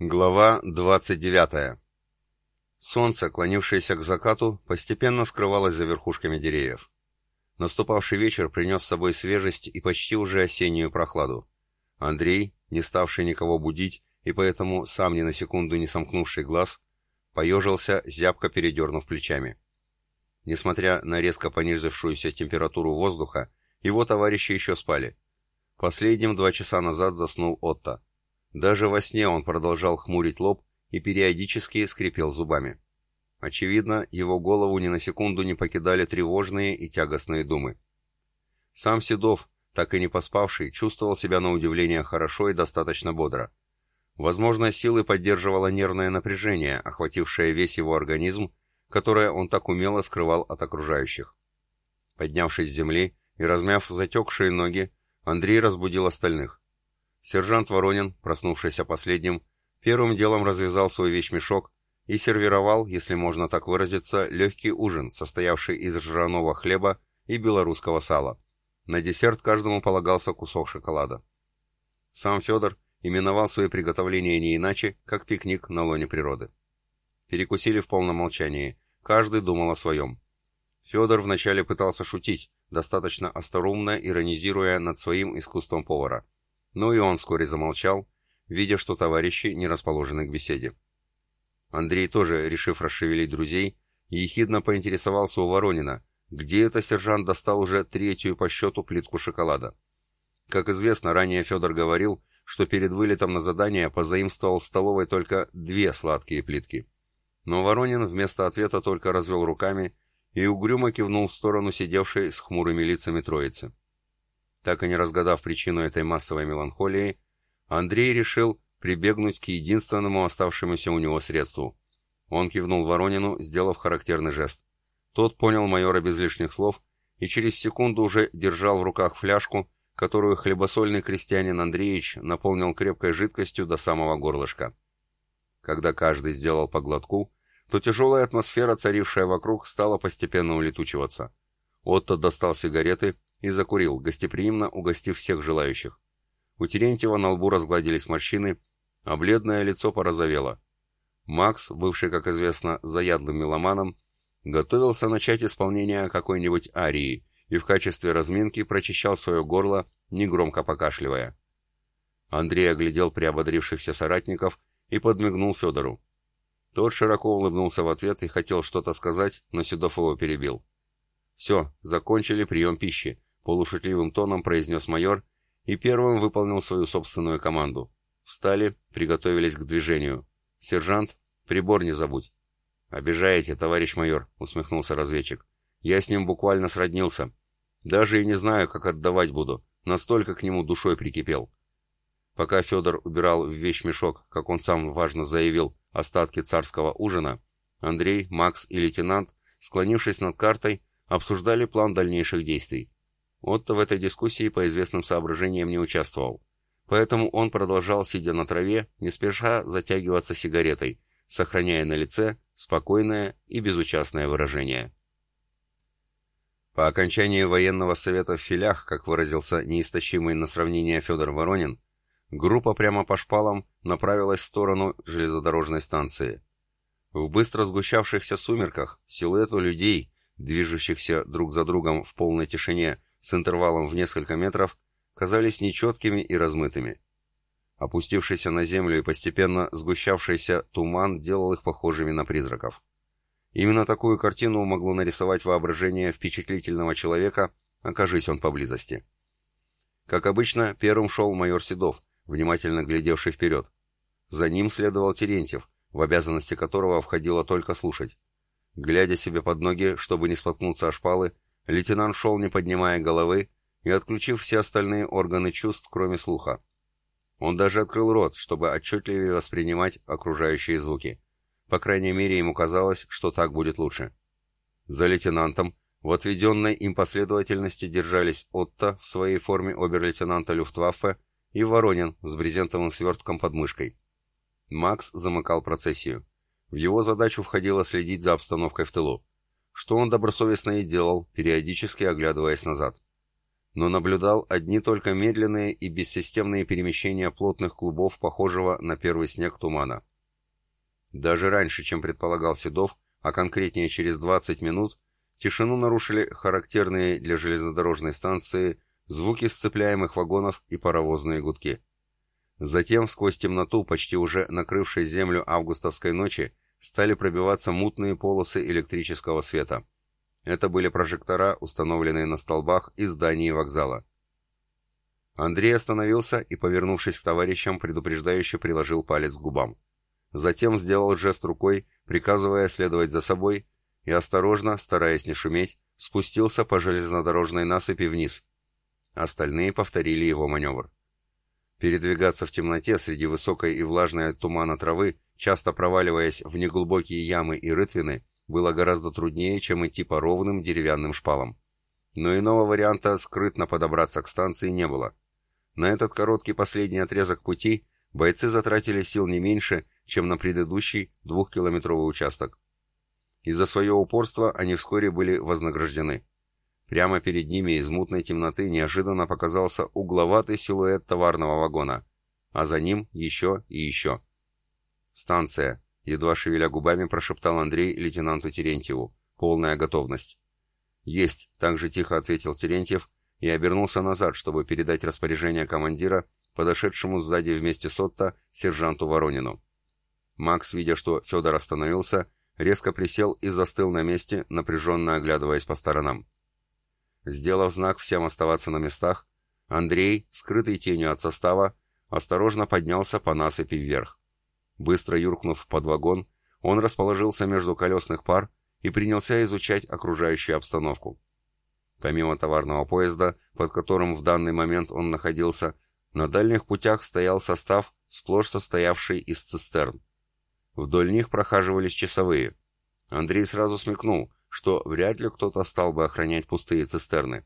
Глава 29. Солнце, клонившееся к закату, постепенно скрывалось за верхушками деревьев. Наступавший вечер принес с собой свежесть и почти уже осеннюю прохладу. Андрей, не ставший никого будить и поэтому сам ни на секунду не сомкнувший глаз, поежился, зябко передернув плечами. Несмотря на резко понизившуюся температуру воздуха, его товарищи еще спали. Последним два часа назад заснул Отто. Даже во сне он продолжал хмурить лоб и периодически скрипел зубами. Очевидно, его голову ни на секунду не покидали тревожные и тягостные думы. Сам Седов, так и не поспавший, чувствовал себя на удивление хорошо и достаточно бодро. Возможно, силы поддерживало нервное напряжение, охватившее весь его организм, которое он так умело скрывал от окружающих. Поднявшись с земли и размяв затекшие ноги, Андрей разбудил остальных. Сержант Воронин, проснувшийся последним, первым делом развязал свой вещмешок и сервировал, если можно так выразиться, легкий ужин, состоявший из ржаного хлеба и белорусского сала. На десерт каждому полагался кусок шоколада. Сам Федор именовал свои приготовления не иначе, как пикник на лоне природы. Перекусили в полном молчании, каждый думал о своем. Федор вначале пытался шутить, достаточно остроумно иронизируя над своим искусством повара. Но и он вскоре замолчал, видя, что товарищи не расположены к беседе. Андрей тоже, решив расшевелить друзей, ехидно поинтересовался у Воронина, где это сержант достал уже третью по счету плитку шоколада. Как известно, ранее Федор говорил, что перед вылетом на задание позаимствовал в столовой только две сладкие плитки. Но Воронин вместо ответа только развел руками и угрюмо кивнул в сторону сидевшей с хмурыми лицами троицы. Так и не разгадав причину этой массовой меланхолии, Андрей решил прибегнуть к единственному оставшемуся у него средству. Он кивнул Воронину, сделав характерный жест. Тот понял майора без лишних слов и через секунду уже держал в руках фляжку, которую хлебосольный крестьянин Андреевич наполнил крепкой жидкостью до самого горлышка. Когда каждый сделал по глотку, то тяжелая атмосфера, царившая вокруг, стала постепенно улетучиваться. Отто достал сигареты и закурил, гостеприимно угостив всех желающих. У Терентьева на лбу разгладились морщины, а бледное лицо порозовело. Макс, бывший, как известно, заядлым меломаном, готовился начать исполнение какой-нибудь арии и в качестве разминки прочищал свое горло, негромко покашливая. Андрей оглядел приободрившихся соратников и подмигнул Федору. Тот широко улыбнулся в ответ и хотел что-то сказать, но Седов его перебил. «Все, закончили прием пищи», — полушутливым тоном произнес майор и первым выполнил свою собственную команду. Встали, приготовились к движению. «Сержант, прибор не забудь». «Обижаете, товарищ майор», — усмехнулся разведчик. «Я с ним буквально сроднился. Даже и не знаю, как отдавать буду. Настолько к нему душой прикипел». Пока Федор убирал в вещмешок, как он сам важно заявил, остатки царского ужина, Андрей, Макс и лейтенант, склонившись над картой, обсуждали план дальнейших действий. Отто в этой дискуссии по известным соображениям не участвовал. Поэтому он продолжал, сидя на траве, не спеша затягиваться сигаретой, сохраняя на лице спокойное и безучастное выражение. По окончании военного совета в филях, как выразился неистощимый на сравнение Федор Воронин, группа прямо по шпалам направилась в сторону железнодорожной станции. В быстро сгущавшихся сумерках силуэту людей, движущихся друг за другом в полной тишине с интервалом в несколько метров, казались нечеткими и размытыми. Опустившийся на землю и постепенно сгущавшийся туман делал их похожими на призраков. Именно такую картину могло нарисовать воображение впечатлительного человека, окажись он поблизости. Как обычно, первым шел майор Седов, внимательно глядевший вперед. За ним следовал Терентьев, в обязанности которого входило только слушать. Глядя себе под ноги, чтобы не споткнуться о шпалы, лейтенант шел, не поднимая головы, и отключив все остальные органы чувств, кроме слуха. Он даже открыл рот, чтобы отчетливее воспринимать окружающие звуки. По крайней мере, ему казалось, что так будет лучше. За лейтенантом в отведенной им последовательности держались Отто в своей форме обер-лейтенанта Люфтваффе и Воронин с брезентовым свертком под мышкой. Макс замыкал процессию. В его задачу входило следить за обстановкой в тылу, что он добросовестно и делал, периодически оглядываясь назад. но наблюдал одни только медленные и бессистемные перемещения плотных клубов, похожего на первый снег тумана. Даже раньше, чем предполагал Седов, а конкретнее через 20 минут, тишину нарушили характерные для железнодорожной станции звуки сцепляемых вагонов и паровозные гудки. Затем сквозь темноту, почти уже накрывшей землю августовской ночи, стали пробиваться мутные полосы электрического света. Это были прожектора, установленные на столбах и здании вокзала. Андрей остановился и, повернувшись к товарищам, предупреждающе приложил палец к губам. Затем сделал жест рукой, приказывая следовать за собой, и осторожно, стараясь не шуметь, спустился по железнодорожной насыпи вниз. Остальные повторили его маневр. Передвигаться в темноте среди высокой и влажной от тумана травы, часто проваливаясь в неглубокие ямы и рытвины, было гораздо труднее, чем идти по ровным деревянным шпалам. Но иного варианта скрытно подобраться к станции не было. На этот короткий последний отрезок пути бойцы затратили сил не меньше, чем на предыдущий двухкилометровый участок. Из-за своего упорства они вскоре были вознаграждены. Прямо перед ними из мутной темноты неожиданно показался угловатый силуэт товарного вагона, а за ним еще и еще. «Станция», — едва шевеля губами прошептал Андрей лейтенанту Терентьеву. «Полная готовность». «Есть», — также тихо ответил Терентьев и обернулся назад, чтобы передать распоряжение командира подошедшему сзади вместе с Отто сержанту Воронину. Макс, видя, что Федор остановился, резко присел и застыл на месте, напряженно оглядываясь по сторонам. Сделав знак всем оставаться на местах, Андрей, скрытый тенью от состава, осторожно поднялся по насыпи вверх. Быстро юркнув под вагон, он расположился между колесных пар и принялся изучать окружающую обстановку. Помимо товарного поезда, под которым в данный момент он находился, на дальних путях стоял состав, сплошь состоявший из цистерн. Вдоль них прохаживались часовые. Андрей сразу смекнул, что вряд ли кто-то стал бы охранять пустые цистерны.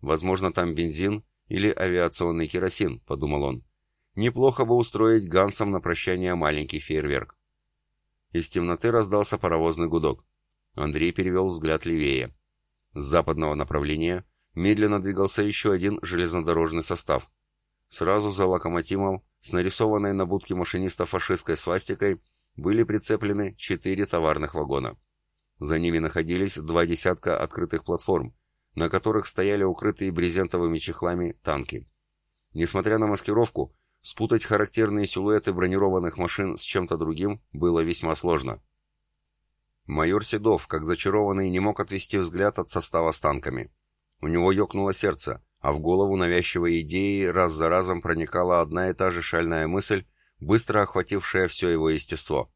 Возможно, там бензин или авиационный керосин, подумал он. Неплохо бы устроить гансам на прощание маленький фейерверк. Из темноты раздался паровозный гудок. Андрей перевел взгляд левее. С западного направления медленно двигался еще один железнодорожный состав. Сразу за локомотивом, с нарисованной на будке машиниста фашистской свастикой, были прицеплены четыре товарных вагона. За ними находились два десятка открытых платформ, на которых стояли укрытые брезентовыми чехлами танки. Несмотря на маскировку, спутать характерные силуэты бронированных машин с чем-то другим было весьма сложно. Майор Седов, как зачарованный, не мог отвести взгляд от состава с танками. У него ёкнуло сердце, а в голову навязчивой идеи раз за разом проникала одна и та же шальная мысль, быстро охватившая все его естество.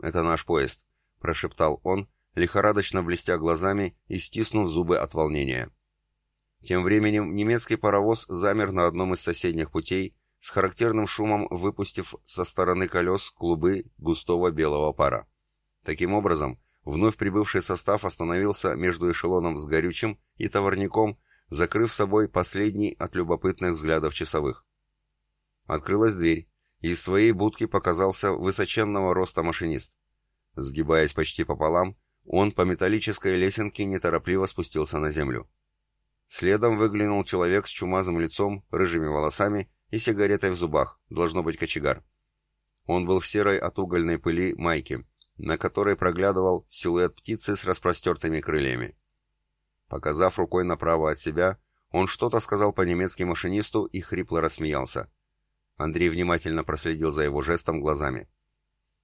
«Это наш поезд», — прошептал он, лихорадочно блестя глазами и стиснув зубы от волнения. Тем временем немецкий паровоз замер на одном из соседних путей, с характерным шумом выпустив со стороны колес клубы густого белого пара. Таким образом, вновь прибывший состав остановился между эшелоном с горючим и товарником, закрыв собой последний от любопытных взглядов часовых. Открылась дверь, и из своей будки показался высоченного роста машинист. Сгибаясь почти пополам, он по металлической лесенке неторопливо спустился на землю. Следом выглянул человек с чумазым лицом, рыжими волосами и сигаретой в зубах, должно быть кочегар. Он был в серой от угольной пыли майке, на которой проглядывал силуэт птицы с распростертыми крыльями. Показав рукой направо от себя, он что-то сказал по-немецки машинисту и хрипло рассмеялся. Андрей внимательно проследил за его жестом глазами.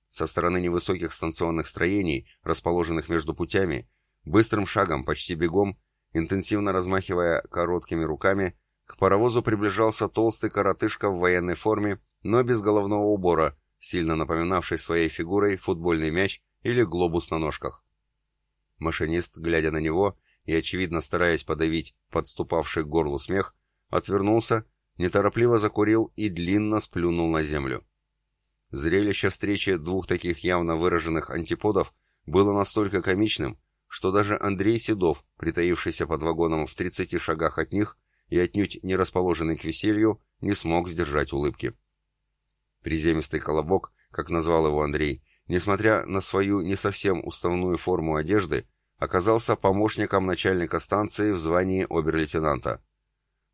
Со стороны невысоких станционных строений, расположенных между путями, быстрым шагом, почти бегом, интенсивно размахивая короткими руками, к паровозу приближался толстый коротышка в военной форме, но без головного убора, сильно напоминавший своей фигурой футбольный мяч или глобус на ножках. Машинист, глядя на него и, очевидно, стараясь подавить подступавший к горлу смех, отвернулся, неторопливо закурил и длинно сплюнул на землю. Зрелище встречи двух таких явно выраженных антиподов было настолько комичным, что даже Андрей Седов, притаившийся под вагоном в 30 шагах от них и отнюдь не расположенный к веселью, не смог сдержать улыбки. Приземистый колобок, как назвал его Андрей, несмотря на свою не совсем уставную форму одежды, оказался помощником начальника станции в звании обер-лейтенанта.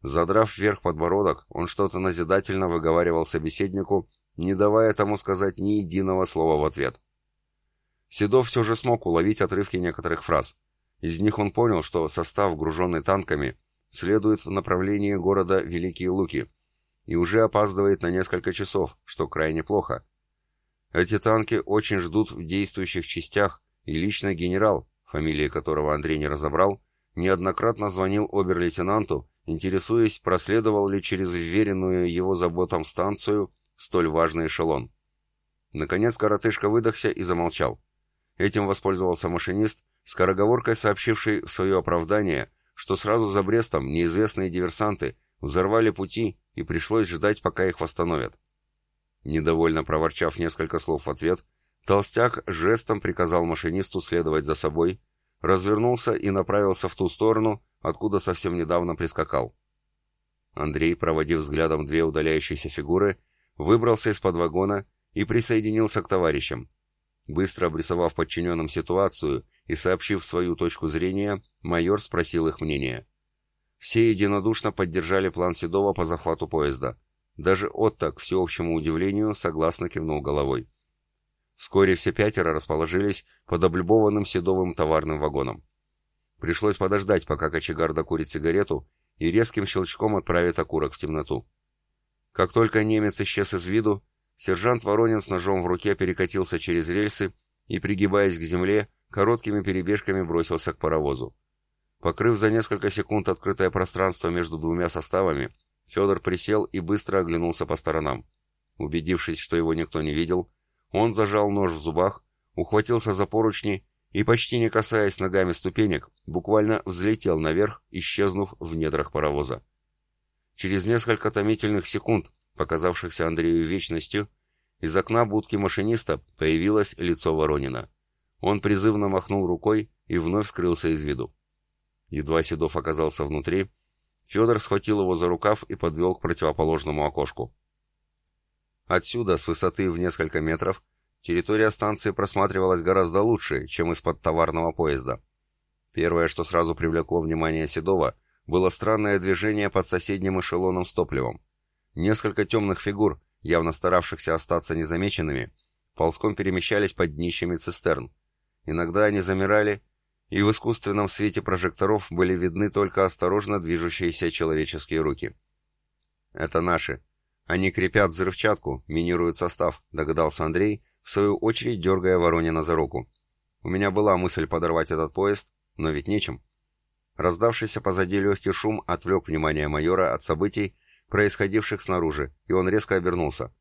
Задрав вверх подбородок, он что-то назидательно выговаривал собеседнику, не давая тому сказать ни единого слова в ответ. Седов все же смог уловить отрывки некоторых фраз. Из них он понял, что состав, груженный танками, следует в направлении города Великие Луки и уже опаздывает на несколько часов, что крайне плохо. Эти танки очень ждут в действующих частях, и лично генерал, фамилии которого Андрей не разобрал, неоднократно звонил обер-лейтенанту, интересуясь, проследовал ли через вверенную его заботам станцию столь важный эшелон. Наконец коротышка выдохся и замолчал. Этим воспользовался машинист, скороговоркой сообщивший в свое оправдание, что сразу за Брестом неизвестные диверсанты взорвали пути и пришлось ждать, пока их восстановят. Недовольно проворчав несколько слов в ответ, толстяк жестом приказал машинисту следовать за собой, развернулся и направился в ту сторону, откуда совсем недавно прискакал. Андрей, проводив взглядом две удаляющиеся фигуры, выбрался из-под вагона и присоединился к товарищам. Быстро обрисовав подчиненным ситуацию и сообщив свою точку зрения, майор спросил их мнение. Все единодушно поддержали план Седова по захвату поезда. Даже Отто, к всеобщему удивлению, согласно кивнул головой. Вскоре все пятеро расположились под облюбованным Седовым товарным вагоном. Пришлось подождать, пока кочегар докурит сигарету и резким щелчком отправит окурок в темноту. Как только немец исчез из виду, сержант Воронин с ножом в руке перекатился через рельсы и, пригибаясь к земле, короткими перебежками бросился к паровозу. Покрыв за несколько секунд открытое пространство между двумя составами, Федор присел и быстро оглянулся по сторонам. Убедившись, что его никто не видел, он зажал нож в зубах, ухватился за поручни и, почти не касаясь ногами ступенек, буквально взлетел наверх, исчезнув в недрах паровоза. Через несколько томительных секунд, показавшихся Андрею вечностью, из окна будки машиниста появилось лицо Воронина. Он призывно махнул рукой и вновь скрылся из виду. Едва Седов оказался внутри, Федор схватил его за рукав и подвел к противоположному окошку. Отсюда, с высоты в несколько метров, территория станции просматривалась гораздо лучше, чем из-под товарного поезда. Первое, что сразу привлекло внимание Седова, было странное движение под соседним эшелоном с топливом. Несколько темных фигур, явно старавшихся остаться незамеченными, ползком перемещались под днищами цистерн. Иногда они замирали, и в искусственном свете прожекторов были видны только осторожно движущиеся человеческие руки. «Это наши. Они крепят взрывчатку, минируют состав», — догадался Андрей, в свою очередь дергая Воронина за руку. «У меня была мысль подорвать этот поезд, но ведь нечем». Раздавшийся позади легкий шум отвлек внимание майора от событий, происходивших снаружи, и он резко обернулся.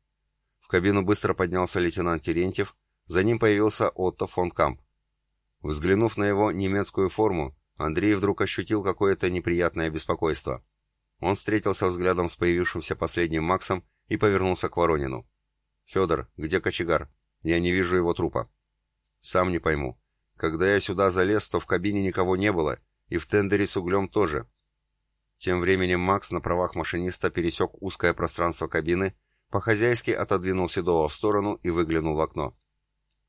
В кабину быстро поднялся лейтенант Терентьев, за ним появился Отто фон Камп. Взглянув на его немецкую форму, Андрей вдруг ощутил какое-то неприятное беспокойство. Он встретился взглядом с появившимся последним Максом и повернулся к Воронину. «Федор, где кочегар? Я не вижу его трупа». «Сам не пойму. Когда я сюда залез, то в кабине никого не было, и в тендере с углем тоже». Тем временем Макс на правах машиниста пересек узкое пространство кабины, по-хозяйски отодвинул Седова в сторону и выглянул в окно.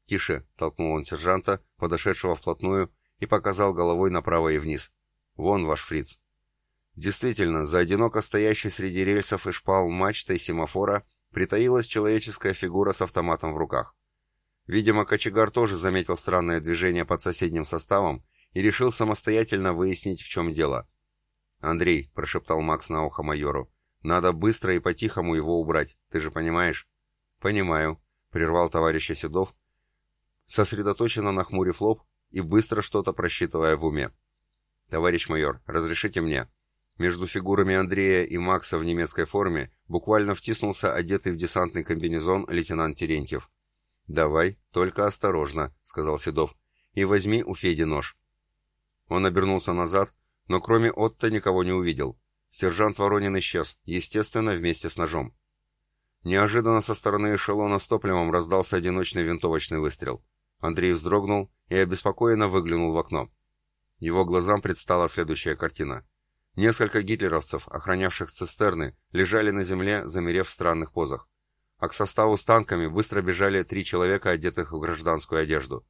«Тише!» — толкнул он сержанта, подошедшего вплотную, и показал головой направо и вниз. «Вон ваш фриц». Действительно, за одиноко стоящей среди рельсов и шпал мачтой семафора притаилась человеческая фигура с автоматом в руках. Видимо, кочегар тоже заметил странное движение под соседним составом и решил самостоятельно выяснить, в чем дело. «Андрей», — прошептал Макс на ухо майору, — «надо быстро и по-тихому его убрать, ты же понимаешь?» «Понимаю», — прервал товарищ Седов, сосредоточенно нахмурив лоб и быстро что-то просчитывая в уме. «Товарищ майор, разрешите мне?» Между фигурами Андрея и Макса в немецкой форме буквально втиснулся одетый в десантный комбинезон лейтенант Терентьев. «Давай, только осторожно», — сказал Седов, — «и возьми у Феди нож». Он обернулся назад, но кроме Отто никого не увидел. Сержант Воронин исчез, естественно, вместе с ножом. Неожиданно со стороны эшелона с топливом раздался одиночный винтовочный выстрел. Андрей вздрогнул и обеспокоенно выглянул в окно. Его глазам предстала следующая картина. Несколько гитлеровцев, охранявших цистерны, лежали на земле, замерев в странных позах. А к составу с танками быстро бежали три человека, одетых в гражданскую одежду.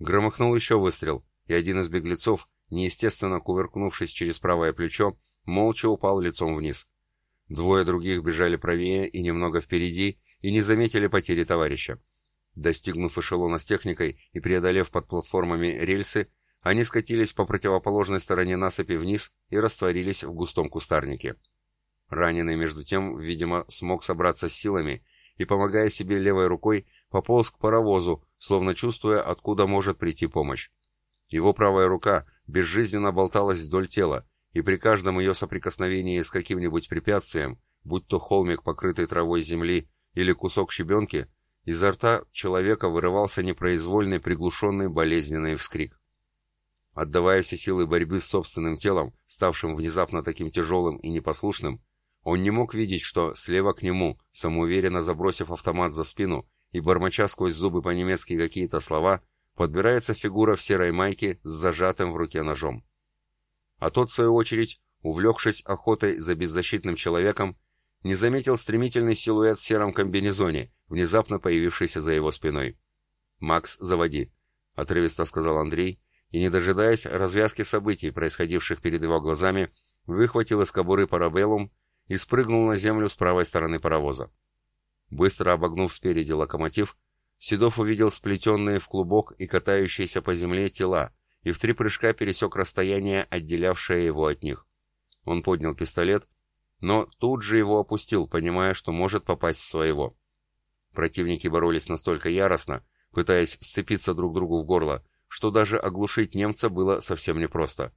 Громыхнул еще выстрел, и один из беглецов, неестественно кувыркнувшись через правое плечо, молча упал лицом вниз. Двое других бежали правее и немного впереди, и не заметили потери товарища. Достигнув эшелона с техникой и преодолев под платформами рельсы, они скатились по противоположной стороне насыпи вниз и растворились в густом кустарнике. Раненый, между тем, видимо, смог собраться с силами и, помогая себе левой рукой, пополз к паровозу, словно чувствуя, откуда может прийти помощь. Его правая рука безжизненно болталась вдоль тела, и при каждом ее соприкосновении с каким-нибудь препятствием, будь то холмик, покрытый травой земли, или кусок щебенки, изо рта человека вырывался непроизвольный приглушенный болезненный вскрик. Отдавая все силы борьбы с собственным телом, ставшим внезапно таким тяжелым и непослушным, он не мог видеть, что слева к нему, самоуверенно забросив автомат за спину и бормоча сквозь зубы по-немецки какие-то слова, подбирается фигура в серой майке с зажатым в руке ножом. А тот, в свою очередь, увлекшись охотой за беззащитным человеком, не заметил стремительный силуэт в сером комбинезоне, внезапно появившийся за его спиной. «Макс, заводи», — отрывисто сказал Андрей, и, не дожидаясь развязки событий, происходивших перед его глазами, выхватил из кобуры парабеллум и спрыгнул на землю с правой стороны паровоза. Быстро обогнув спереди локомотив, Седов увидел сплетенные в клубок и катающиеся по земле тела, и в три прыжка пересек расстояние, отделявшее его от них. Он поднял пистолет, но тут же его опустил, понимая, что может попасть в своего. Противники боролись настолько яростно, пытаясь сцепиться друг другу в горло, что даже оглушить немца было совсем непросто.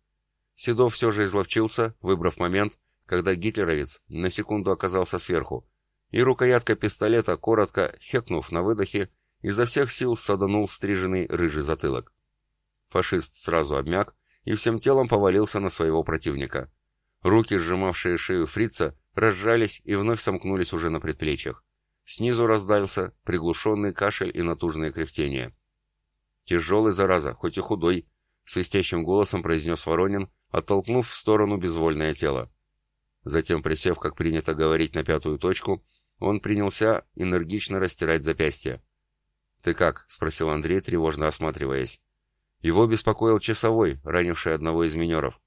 Седов все же изловчился, выбрав момент, когда гитлеровец на секунду оказался сверху, и рукоятка пистолета, коротко хекнув на выдохе, изо всех сил саданул стриженный рыжий затылок. Фашист сразу обмяк и всем телом повалился на своего противника. Руки, сжимавшие шею фрица, разжались и вновь сомкнулись уже на предплечьях. Снизу раздался приглушенный кашель и натужное кряхтение. «Тяжелый, зараза, хоть и худой», — свистящим голосом произнес Воронин, оттолкнув в сторону безвольное тело. Затем, присев, как принято говорить, на пятую точку, он принялся энергично растирать запястье. «Ты как?» — спросил Андрей, тревожно осматриваясь. Его беспокоил часовой, ранивший одного из минеров.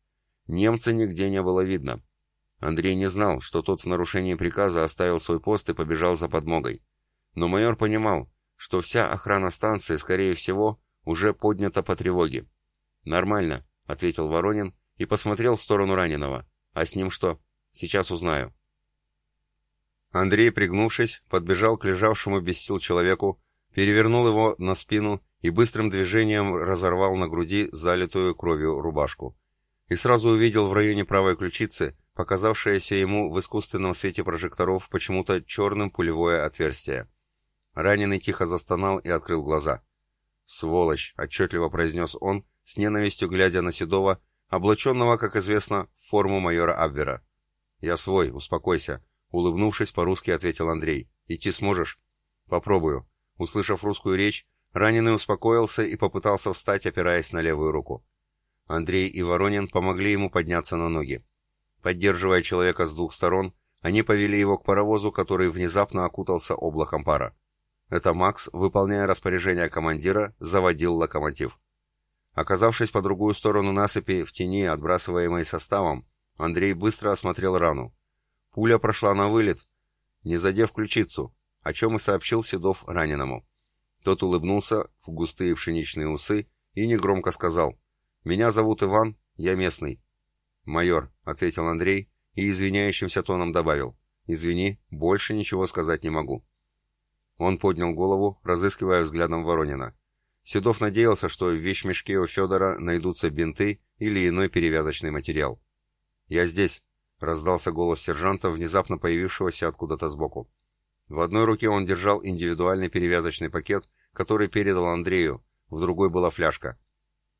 Немца нигде не было видно. Андрей не знал, что тот в нарушении приказа оставил свой пост и побежал за подмогой. Но майор понимал, что вся охрана станции, скорее всего, уже поднята по тревоге. «Нормально», — ответил Воронин и посмотрел в сторону раненого. «А с ним что? Сейчас узнаю». Андрей, пригнувшись, подбежал к лежавшему без сил человеку, перевернул его на спину и быстрым движением разорвал на груди залитую кровью рубашку. И сразу увидел в районе правой ключицы, показавшееся ему в искусственном свете прожекторов почему-то черным пулевое отверстие. Раненый тихо застонал и открыл глаза. «Сволочь!» — отчетливо произнес он, с ненавистью глядя на Седова, облаченного, как известно, в форму майора Абвера. «Я свой, успокойся», — улыбнувшись по-русски ответил Андрей. «Идти сможешь?» «Попробую». Услышав русскую речь, раненый успокоился и попытался встать, опираясь на левую руку. Андрей и Воронин помогли ему подняться на ноги. Поддерживая человека с двух сторон, они повели его к паровозу, который внезапно окутался облаком пара. Это Макс, выполняя распоряжение командира, заводил локомотив. Оказавшись по другую сторону насыпи, в тени, отбрасываемой составом, Андрей быстро осмотрел рану. Пуля прошла на вылет, не задев ключицу, о чем и сообщил Седов раненому. Тот улыбнулся в густые пшеничные усы и негромко сказал «Меня зовут Иван, я местный». «Майор», — ответил Андрей и извиняющимся тоном добавил «Извини, больше ничего сказать не могу». Он поднял голову, разыскивая взглядом Воронина. Седов надеялся, что в вещмешке у Федора найдутся бинты или иной перевязочный материал. «Я здесь», — раздался голос сержанта, внезапно появившегося откуда-то сбоку. В одной руке он держал индивидуальный перевязочный пакет, который передал Андрею, в другой была фляжка.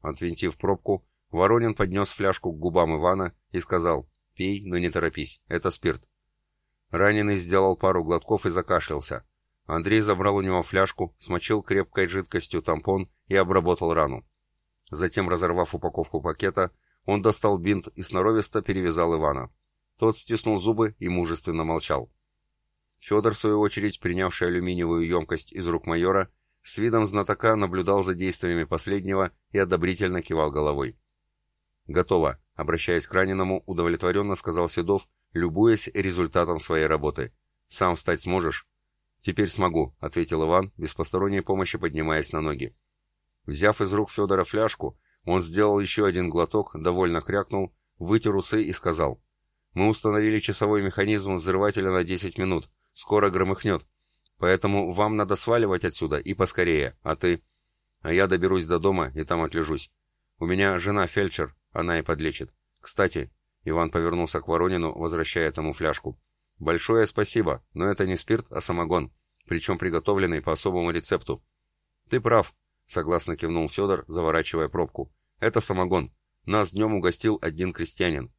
Отвинтив пробку, Воронин поднес фляжку к губам Ивана и сказал «Пей, но не торопись, это спирт». Раненый сделал пару глотков и закашлялся. Андрей забрал у него фляжку, смочил крепкой жидкостью тампон и обработал рану. Затем, разорвав упаковку пакета, он достал бинт и сноровисто перевязал Ивана. Тот стиснул зубы и мужественно молчал. Федор, в свою очередь, принявший алюминиевую емкость из рук майора, с видом знатока наблюдал за действиями последнего и одобрительно кивал головой. «Готово», Обращаясь к раненому, удовлетворенно сказал Седов, любуясь результатом своей работы. «Сам встать сможешь?» «Теперь смогу», — ответил Иван, без посторонней помощи поднимаясь на ноги. Взяв из рук Федора фляжку, он сделал еще один глоток, довольно крякнул, вытер усы и сказал. «Мы установили часовой механизм взрывателя на 10 минут. Скоро громыхнет. Поэтому вам надо сваливать отсюда и поскорее, а ты...» «А я доберусь до дома и там отлежусь. У меня жена фельдшер, она и подлечит. Кстати, Иван повернулся к Воронину, возвращая тому фляжку. Большое спасибо, но это не спирт, а самогон, причем приготовленный по особому рецепту. Ты прав, согласно кивнул Федор, заворачивая пробку. Это самогон. Нас днем угостил один крестьянин.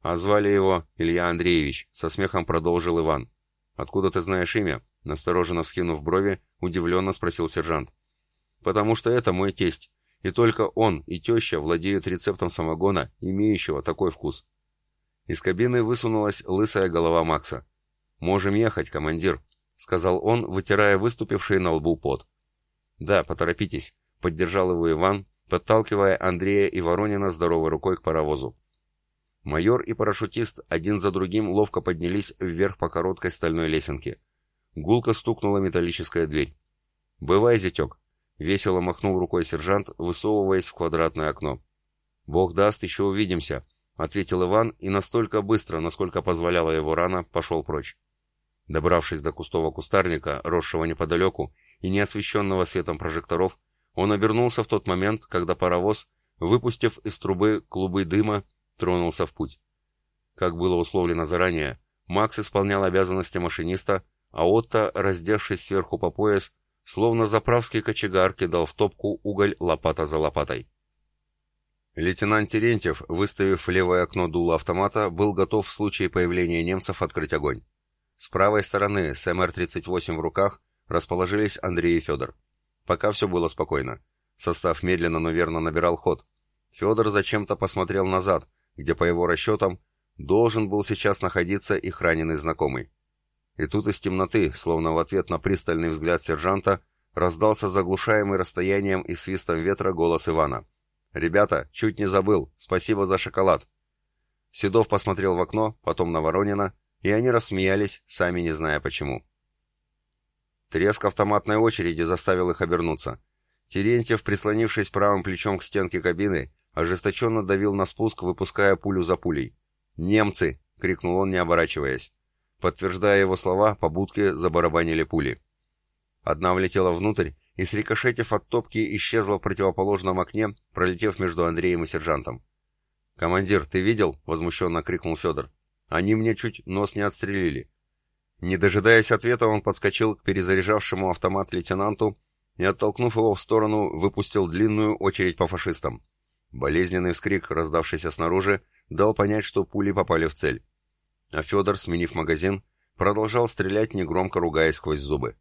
А звали его Илья Андреевич, со смехом продолжил Иван. Откуда ты знаешь имя? Настороженно вскинув брови, удивленно спросил сержант. Потому что это мой тесть, и только он и теща владеют рецептом самогона, имеющего такой вкус. Из кабины высунулась лысая голова Макса. «Можем ехать, командир», — сказал он, вытирая выступивший на лбу пот. «Да, поторопитесь», — поддержал его Иван, подталкивая Андрея и Воронина здоровой рукой к паровозу. Майор и парашютист один за другим ловко поднялись вверх по короткой стальной лесенке. Гулко стукнула металлическая дверь. «Бывай, зятек», Весело махнул рукой сержант, высовываясь в квадратное окно. «Бог даст, еще увидимся», — ответил Иван и настолько быстро, насколько позволяла его рана, пошел прочь. Добравшись до кустого кустарника, росшего неподалеку и не освещенного светом прожекторов, он обернулся в тот момент, когда паровоз, выпустив из трубы клубы дыма, тронулся в путь. Как было условлено заранее, Макс исполнял обязанности машиниста, а Отто, раздевшись сверху по пояс, словно заправский кочегар кидал в топку уголь лопата за лопатой. Лейтенант Терентьев, выставив левое окно дула автомата, был готов в случае появления немцев открыть огонь. С правой стороны, с МР-38 в руках, расположились Андрей и Федор. Пока все было спокойно. Состав медленно, но верно набирал ход. Федор зачем-то посмотрел назад, где, по его расчетам, должен был сейчас находиться их раненый знакомый. И тут из темноты, словно в ответ на пристальный взгляд сержанта, раздался заглушаемый расстоянием и свистом ветра голос Ивана. «Ребята, чуть не забыл. Спасибо за шоколад». Седов посмотрел в окно, потом на Воронина, и они рассмеялись, сами не зная почему. Треск автоматной очереди заставил их обернуться. Терентьев, прислонившись правым плечом к стенке кабины, ожесточенно давил на спуск, выпуская пулю за пулей. «Немцы!» — крикнул он, не оборачиваясь. Подтверждая его слова, по будке забарабанили пули. Одна влетела внутрь и, срикошетив от топки, исчезла в противоположном окне, пролетев между Андреем и сержантом. «Командир, ты видел?» — возмущенно крикнул Федор. «Они мне чуть нос не отстрелили». Не дожидаясь ответа, он подскочил к перезаряжавшему автомат лейтенанту и, оттолкнув его в сторону, выпустил длинную очередь по фашистам. Болезненный вскрик, раздавшийся снаружи, дал понять, что пули попали в цель. А Федор, сменив магазин, продолжал стрелять, негромко ругаясь сквозь зубы.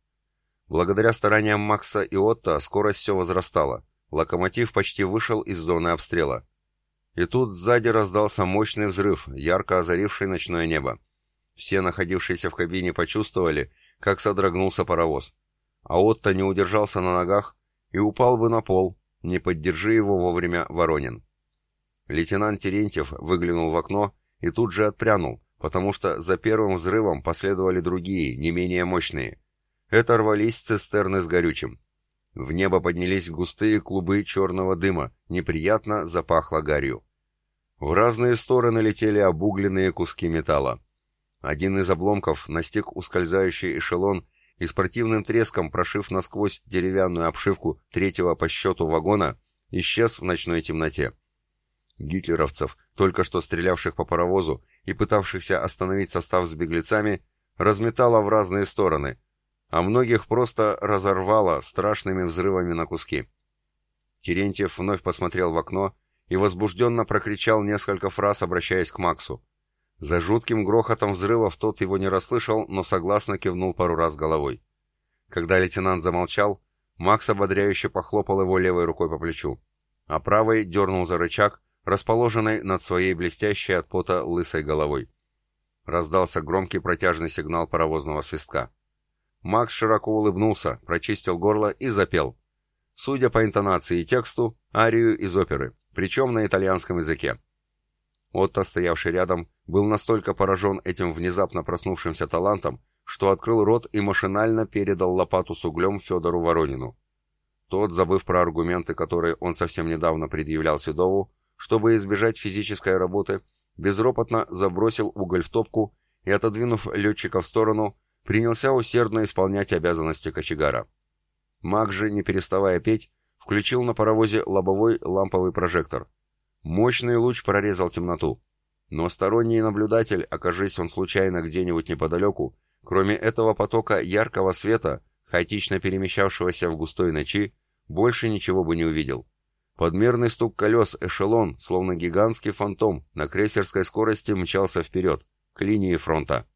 Благодаря стараниям Макса и Отто скорость все возрастала. Локомотив почти вышел из зоны обстрела. И тут сзади раздался мощный взрыв, ярко озаривший ночное небо. Все находившиеся в кабине почувствовали, как содрогнулся паровоз. А Отто не удержался на ногах и упал бы на пол, не поддержи его вовремя Воронин. Лейтенант Терентьев выглянул в окно и тут же отпрянул, потому что за первым взрывом последовали другие, не менее мощные. Это рвались цистерны с горючим. В небо поднялись густые клубы черного дыма, неприятно запахло гарью. В разные стороны летели обугленные куски металла. Один из обломков настиг ускользающий эшелон и с противным треском, прошив насквозь деревянную обшивку третьего по счету вагона, исчез в ночной темноте. Гитлеровцев, только что стрелявших по паровозу и пытавшихся остановить состав с беглецами, разметало в разные стороны, а многих просто разорвало страшными взрывами на куски. Терентьев вновь посмотрел в окно и возбужденно прокричал несколько фраз, обращаясь к Максу. За жутким грохотом взрывов тот его не расслышал, но согласно кивнул пару раз головой. Когда лейтенант замолчал, Макс ободряюще похлопал его левой рукой по плечу, а правой дернул за рычаг, расположенной над своей блестящей от пота лысой головой. Раздался громкий протяжный сигнал паровозного свистка. Макс широко улыбнулся, прочистил горло и запел. Судя по интонации и тексту, арию из оперы, причем на итальянском языке. Отто, стоявший рядом, был настолько поражен этим внезапно проснувшимся талантом, что открыл рот и машинально передал лопату с углем Федору Воронину. Тот, забыв про аргументы, которые он совсем недавно предъявлял Седову, чтобы избежать физической работы, безропотно забросил уголь в топку и, отодвинув летчика в сторону, принялся усердно исполнять обязанности кочегара. Маг же, не переставая петь, включил на паровозе лобовой ламповый прожектор. Мощный луч прорезал темноту. Но сторонний наблюдатель, окажись он случайно где-нибудь неподалеку, кроме этого потока яркого света, хаотично перемещавшегося в густой ночи, больше ничего бы не увидел. Подмерный стук колес эшелон, словно гигантский фантом, на крейсерской скорости мчался вперед, к линии фронта.